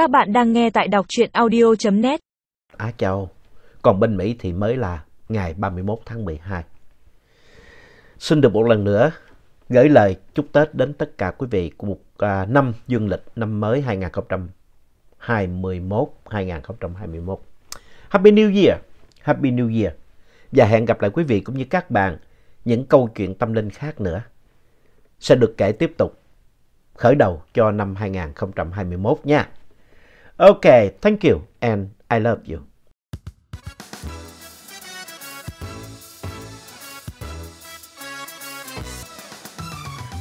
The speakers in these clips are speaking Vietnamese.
Các bạn đang nghe tại đọc truyện audio.net. Á Châu, còn bên Mỹ thì mới là ngày 31 tháng 12. Xin được một lần nữa gửi lời chúc Tết đến tất cả quý vị của một à, năm dương lịch năm mới 2021-2021. Happy New Year! Happy New Year! Và hẹn gặp lại quý vị cũng như các bạn những câu chuyện tâm linh khác nữa sẽ được kể tiếp tục khởi đầu cho năm 2021 nha. Okay, thank you and I love you.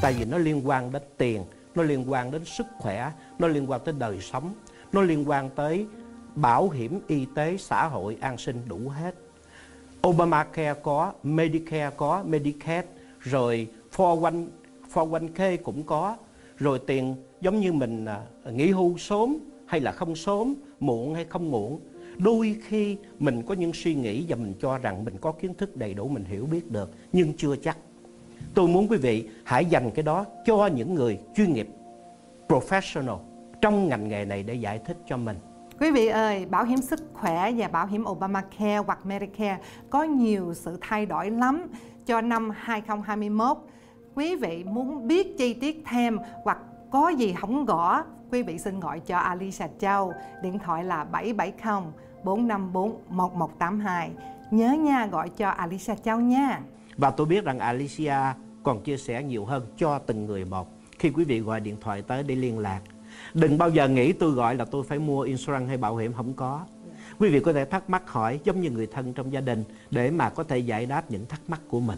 tại vì nó liên quan đến tiền nó liên quan đến sức khỏe nó liên quan tới đời sống nó liên quan tới bảo hiểm y tế xã hội an sinh đủ hết Obamacare có Medicare có Medicaid rồi 401 401k cũng có rồi tiền giống như mình à, nghỉ hưu sớm hay là không sớm muộn hay không muộn. Đôi khi mình có những suy nghĩ và mình cho rằng mình có kiến thức đầy đủ mình hiểu biết được nhưng chưa chắc. Tôi muốn quý vị hãy dành cái đó cho những người chuyên nghiệp professional trong ngành nghề này để giải thích cho mình. Quý vị ơi, bảo hiểm sức khỏe và bảo hiểm Obamacare hoặc Medicare có nhiều sự thay đổi lắm cho năm 2021. Quý vị muốn biết chi tiết thêm hoặc có gì không gõ, quý vị xin gọi cho Alicia Châu, điện thoại là 770 454 1182. Nhớ nha, gọi cho Alicia Châu nha. và tôi biết rằng Alicia còn chia sẻ nhiều hơn cho từng người một khi quý vị gọi điện thoại tới để liên lạc đừng bao giờ nghĩ tôi gọi là tôi phải mua insurance hay bảo hiểm không có quý vị có thể thắc mắc hỏi giống như người thân trong gia đình để mà có thể giải đáp những thắc mắc của mình